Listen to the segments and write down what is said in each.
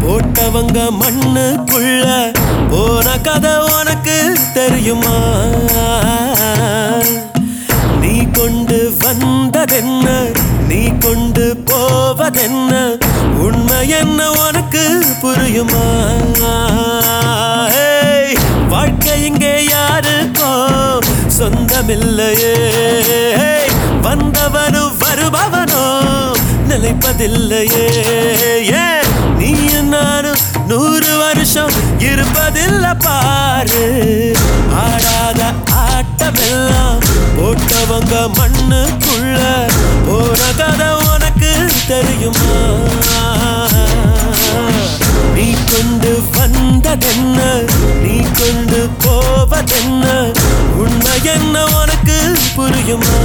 போட்டவங்க மண்ணுக்குள்ள போன கதை உனக்கு தெரியுமா? நீ கொண்டு வந்ததென்ன? நீ கொண்டு போவதென்ன? உண்மை என்ன உனக்கு புரியுமா? வாழ்க்கை இங்கே யாருக்கோ சொந்தமில்லையே. ஏய், நினைப்பதில்லையே ஏன் நீ நானும் நூறு வருஷம் இருப்பதில்ல பாரு. ஆடாத ஆட்டமெல்லாம் போட்டவங்க மண்ணுக்குள்ள போற கதை உனக்கு தெரியுமா? நீ கொண்டு வந்ததென்ன? நீ கொண்டு போவதென்ன? உண்மை என்ன உனக்கு புரியுமா?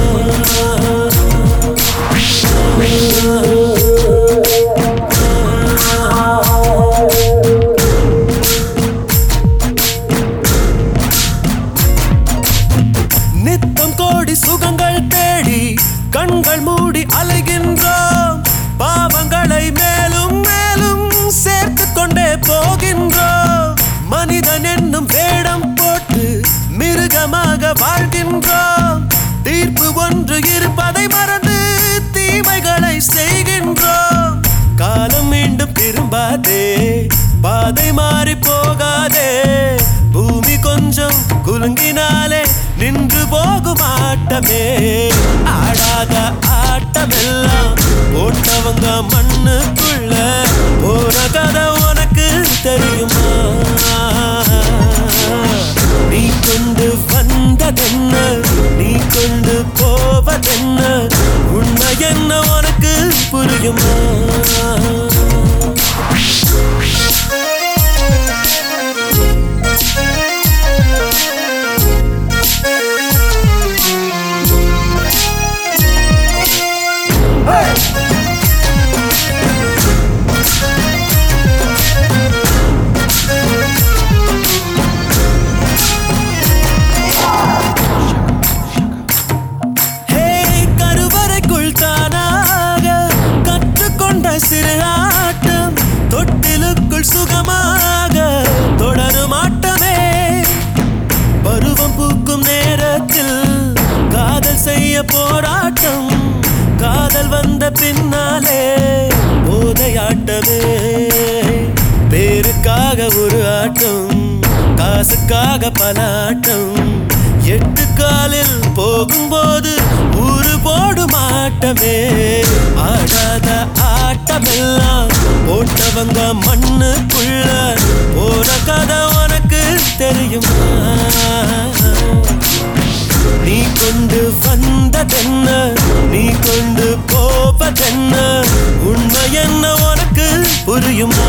நித்தம் கோடி சுகங்கள் தேடி கண்கள் மூடி அலைகின்றோம். பாவங்களை மேலும் மேலும் சேர்த்து கொண்டே போகின்றோம். மனிதன் என்னும் வேடம் போட்டு மிருகமாக வாழ்கின்றோம். தீர்ப்பு ஒன்று இருப்பதை மறந்து தீமைகளை செய்கின்றோம். காலம் மீண்டும் திரும்பாதே. பாதை மாறி போகாதே. பூமி கொஞ்சம் குலுங்கினாலே நின்று போகும் ஆட்டமே. ஆடாத ஆட்டமெல்லாம் போட்டவங்க மண்ணுக்குள்ள புரியுமா ஹே காதல் போராட்டம். காதல் வந்த பின்னாலே போதையாட்டமே. பேருக்காக ஒரு ஆட்டம் காசுக்காக பல ஆட்டம். எட்டு காலில் போகும்போது ஊரு போடும் ஆட்டமே. ஆடாத ஆட்டமெல்லாம் போட்டவங்க மண்ணுக்குள்ள போன கதை உனக்கு தெரியுமா? நீ கொண்டு வந்ததென்ன? நீ கொண்டு போவதென்ன? உண்மை என்ன உனக்கு புரியுமா?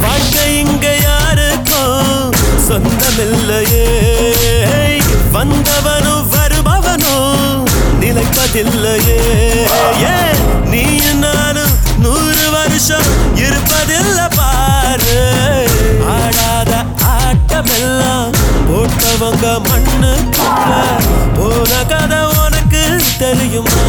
வாழ்க்கை இங்க யாருக்கோ சொந்தமில்லையே. வந்தவனும் வருபவனும் நிலைப்பதில்லையே. உங்க மண்ணுக்குள்ள போன கதை உனக்கு தெரியுமா?